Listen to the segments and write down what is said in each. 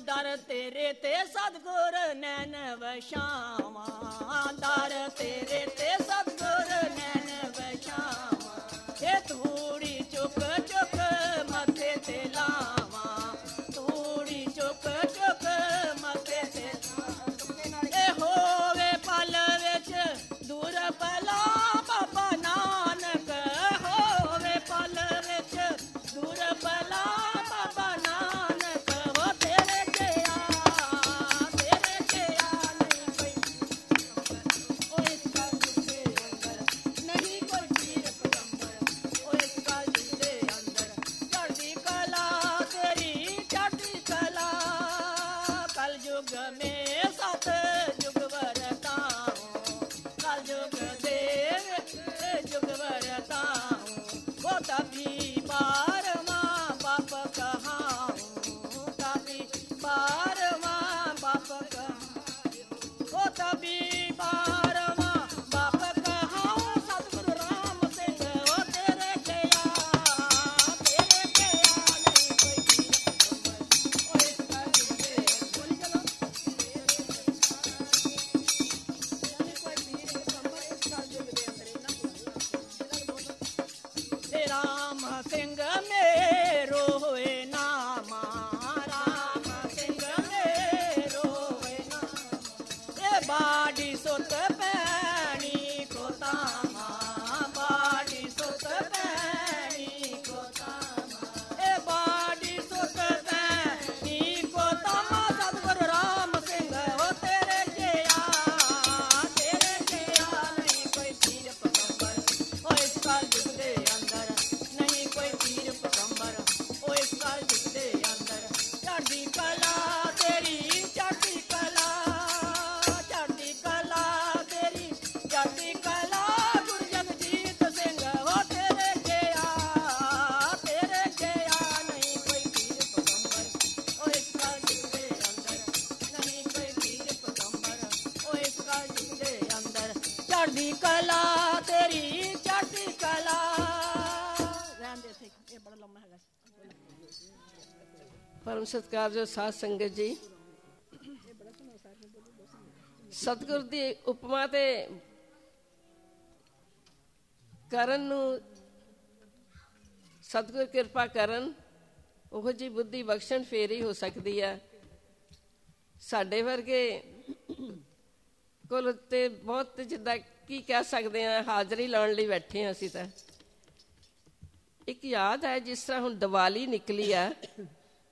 ਦਰ ਤੇਰੇ ਤੇ ਸਤਗੁਰ ਨੈਣ ਵਸ਼ਾਵਾਂ ਦਰ ਪਰਮ ਸਤਿਕਾਰਯੋਗ ਸਾਧ ਸੰਗਤ ਜੀ। ਸਤਿਗੁਰ ਦੀ ਉਪਮਾ ਤੇ ਕਰਨ ਨੂੰ ਸਤਿਗੁਰ ਕਿਰਪਾ ਕਰਨ, ਉਹ ਜੀ ਬੁੱਧੀ ਬਖਸ਼ਣ ਫੇਰ ਹੀ ਹੋ ਸਕਦੀ ਹੈ ਸਾਡੇ ਵਰਗੇ ਕੋਲ ਤੇ ਬਹੁਤ ਜਿੱਦਾਂ ਕੀ ਕਹਿ ਸਕਦੇ ਆ, ਹਾਜ਼ਰੀ ਲਾਉਣ ਲਈ ਬੈਠੇ ਆ ਅਸੀਂ ਤਾਂ। ਇੱਕ ਯਾਦ ਹੈ ਜਿਸ ਤਰ੍ਹਾਂ ਹੁਣ ਦੀਵਾਲੀ ਨਿਕਲੀ ਆ।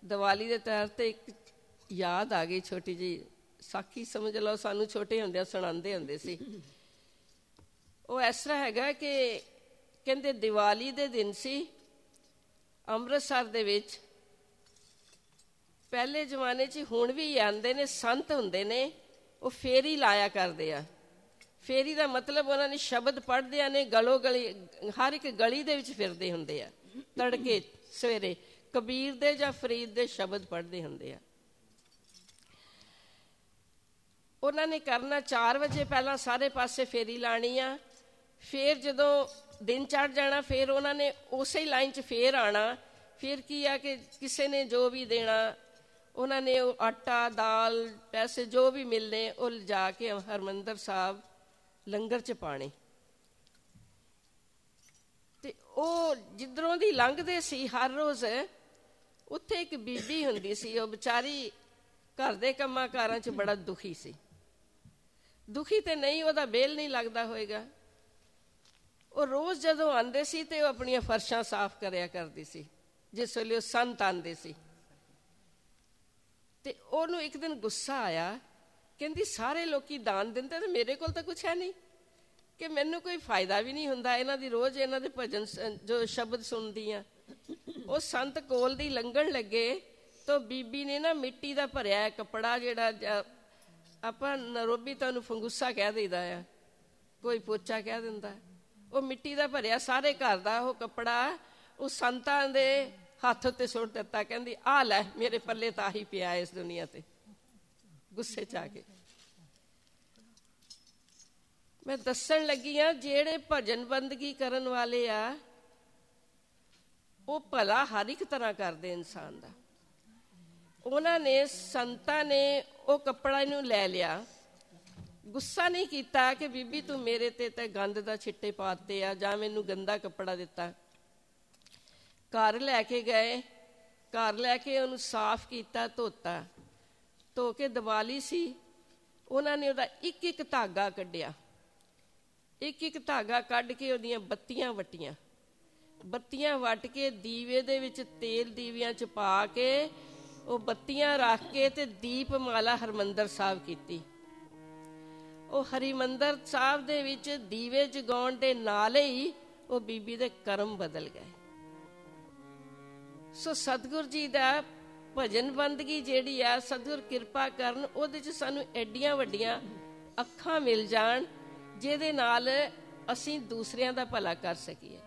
ਦੀਵਾਲੀ ਦੇ ਤੌਰ ਤੇ ਇੱਕ ਯਾਦ ਆ ਗਈ ਛੋਟੀ ਜੀ ਸਾਖੀ ਸਮਝ ਲਓ, ਸਾਨੂੰ ਛੋਟੇ ਹੁੰਦਿਆਂ ਸੁਣਾਉਂਦੇ ਹੁੰਦੇ ਸੀ। ਉਹ ਇਸ ਤਰ੍ਹਾਂ ਹੈਗਾ ਕਿ ਕਹਿੰਦੇ ਦੀਵਾਲੀ ਦੇ ਦਿਨ ਸੀ, ਅੰਮ੍ਰਿਤਸਰ ਦੇ ਵਿੱਚ। ਪਹਿਲੇ ਜ਼ਮਾਨੇ 'ਚ ਹੁਣ ਵੀ ਆਂਦੇ ਨੇ, ਸੰਤ ਹੁੰਦੇ ਨੇ, ਉਹ ਫੇਰੀ ਲਾਇਆ ਕਰਦੇ ਆ। ਫੇਰੀ ਦਾ ਮਤਲਬ ਉਹਨਾਂ ਨੇ ਸ਼ਬਦ ਪੜ੍ਹਦੇ ਨੇ, ਗਲੋ ਗਲੀ, ਹਰ ਇੱਕ ਗਲੀ ਦੇ ਵਿੱਚ ਫਿਰਦੇ ਹੁੰਦੇ ਆ। ਤੜਕੇ, ਸਵੇਰੇ। ਕਬੀਰ ਦੇ ਜਾਂ ਫਰੀਦ ਦੇ ਸ਼ਬਦ ਪੜ੍ਹਦੇ ਹੁੰਦੇ ਆ। ਉਹਨਾਂ ਨੇ ਕਰਨਾ 4 ਵਜੇ ਪਹਿਲਾਂ ਸਾਰੇ ਪਾਸੇ ਫੇਰੀ ਲਾਣੀ ਆ। ਫੇਰ ਜਦੋਂ ਦਿਨ ਚੜ ਜਾਣਾ, ਫੇਰ ਉਹਨਾਂ ਨੇ ਉਸੇ ਹੀ ਲਾਈਨ 'ਚ ਫੇਰ ਆਣਾ। ਫਿਰ ਕੀ ਆ ਕਿ ਕਿਸੇ ਨੇ ਜੋ ਵੀ ਦੇਣਾ, ਉਹਨਾਂ ਨੇ ਉਹ ਆਟਾ, ਦਾਲ, ਪੈਸੇ ਜੋ ਵੀ ਮਿਲਨੇ ਉਹ ਲਿਜਾ ਕੇ ਹਰਮੰਦਰ ਸਾਹਿਬ ਲੰਗਰ 'ਚ ਪਾਣੇ ਤੇ ਉਹ ਜਿੱਧਰੋਂ ਦੀ ਲੰਘਦੇ ਸੀ, ਹਰ ਰੋਜ਼ ਉੱਥੇ ਇੱਕ ਬੀਬੀ ਹੁੰਦੀ ਸੀ, ਉਹ ਵਿਚਾਰੀ ਘਰ ਦੇ ਕੰਮਾਂ ਕਾਰਾਂ 'ਚ ਬੜਾ ਦੁਖੀ ਸੀ। ਦੁਖੀ ਤੇ ਨਹੀਂ, ਉਹਦਾ ਬੇਲ ਨਹੀਂ ਲੱਗਦਾ ਹੋਏਗਾ। ਉਹ ਰੋਜ਼ ਜਦੋਂ ਆਂਦੇ ਸੀ ਤੇ ਉਹ ਆਪਣੀਆਂ ਫਰਸ਼ਾਂ ਸਾਫ਼ ਕਰਿਆ ਕਰਦੀ ਸੀ। ਜਿਸ ਵੇਲੇ ਉਹ ਸੰਤ ਆਂਦੇ ਸੀ। ਤੇ ਉਹਨੂੰ ਇੱਕ ਦਿਨ ਗੁੱਸਾ ਆਇਆ, ਕਹਿੰਦੀ, ਸਾਰੇ ਲੋਕੀ ਦਾਨ ਦਿੰਦੇ ਤੇ ਮੇਰੇ ਕੋਲ ਤਾਂ ਕੁਝ ਹੈ ਨਹੀਂ। ਕਿ ਮੈਨੂੰ ਕੋਈ ਫਾਇਦਾ ਵੀ ਨਹੀਂ ਹੁੰਦਾ, ਇਹਨਾਂ ਦੀ ਰੋਜ਼ ਇਹਨਾਂ ਦੇ ਭਜਨ ਜੋ ਸ਼ਬਦ ਸੁਣਦੀ ਆ। ਉਹ ਸੰਤ ਕੋਲ ਦੀ ਲੰਘਣ ਲੱਗੇ ਤਾਂ ਬੀਬੀ ਨੇ ਨਾ ਮਿੱਟੀ ਦਾ ਭਰਿਆ ਕਪੜਾ ਜਿਹੜਾ ਆਪਾਂ ਨਰੋਬੀ ਤਾਂ ਫੰਗੂਸਾ ਕਹਿ ਦਈਦਾ ਆ, ਕੋਈ ਪੋਚਾ ਕਹਿ ਦਿੰਦਾ। ਉਹ ਮਿੱਟੀ ਦਾ ਭਰਿਆ ਸਾਰੇ ਘਰ ਦਾ ਉਹ ਕੱਪੜਾ, ਉਹ ਸੰਤਾਂ ਦੇ ਹੱਥ ਉੱਤੇ ਸੁੱਟ ਦਿੱਤਾ, ਕਹਿੰਦੀ ਆ ਲੈ, ਮੇਰੇ ਪੱਲੇ ਤਾਂ ਹੀ ਪਿਆ ਇਸ ਦੁਨੀਆ ਤੇ। ਗੁੱਸੇ ਚ ਆ ਕੇ। ਮੈਂ ਦੱਸਣ ਲੱਗੀ ਆ, ਜਿਹੜੇ ਭਜਨ ਬੰਦਗੀ ਕਰਨ ਵਾਲੇ ਆ ਉਹ ਭਲਾ ਹਰ ਇੱਕ ਤਰ੍ਹਾਂ ਕਰਦੇ ਇਨਸਾਨ ਦਾ। ਉਹਨਾਂ ਨੇ, ਸੰਤਾਂ ਨੇ ਉਹ ਕੱਪੜਾ ਇਹਨੂੰ ਲੈ ਲਿਆ। ਗੁੱਸਾ ਨਹੀਂ ਕੀਤਾ ਕਿ ਬੀਬੀ ਤੂੰ ਮੇਰੇ ਤੇ ਤੇ ਗੰਦ ਦਾ ਛਿੱਟੇ ਪਾਤੇ ਆ ਜਾਂ ਮੈਨੂੰ ਗੰਦਾ ਕੱਪੜਾ ਦਿੱਤਾ। ਘਰ ਲੈ ਕੇ ਗਏ, ਘਰ ਲੈ ਕੇ ਉਹਨੂੰ ਸਾਫ਼ ਕੀਤਾ, ਧੋਤਾ। ਧੋ ਕੇ ਦੀਵਾਲੀ ਸੀ, ਉਹਨਾਂ ਨੇ ਉਹਦਾ ਇੱਕ ਇੱਕ ਧਾਗਾ ਕੱਢਿਆ। ਇੱਕ ਇੱਕ ਧਾਗਾ ਕੱਢ ਕੇ ਉਹਦੀਆਂ ਬੱਤੀਆਂ ਵਟੀਆਂ। ਬੱਤੀਆਂ ਵਟ ਕੇ ਦੀਵੇ ਦੇ ਵਿੱਚ ਤੇਲ ਦੀਵਿਆਂ ਚ ਪਾ ਕੇ ਉਹ ਬੱਤੀਆਂ ਰੱਖ ਕੇ ਤੇ ਦੀਪਮਾਲਾ ਹਰਮੰਦਰ ਸਾਹਿਬ ਕੀਤੀ। ਉਹ ਹਰਿਮੰਦਰ ਸਾਹਿਬ ਦੇ ਵਿੱਚ ਦੀਵੇ ਜਗਾਉਣ ਦੇ ਨਾਲ ਹੀ ਉਹ ਬੀਬੀ ਦੇ ਕਰਮ ਬਦਲ ਗਏ। ਸੋ ਸਤਿਗੁਰ ਜੀ ਦਾ ਭਜਨ ਬੰਦਗੀ ਜਿਹੜੀ ਆ, ਸਤਿਗੁਰ ਕਿਰਪਾ ਕਰਨ, ਉਹਦੇ ਚ ਸਾਨੂੰ ਐਡੀਆਂ ਵੱਡੀਆਂ ਅੱਖਾਂ ਮਿਲ ਜਾਣ, ਜਿਹਦੇ ਨਾਲ ਅਸੀਂ ਦੂਸਰਿਆਂ ਦਾ ਭਲਾ ਕਰ ਸਕੀਏ।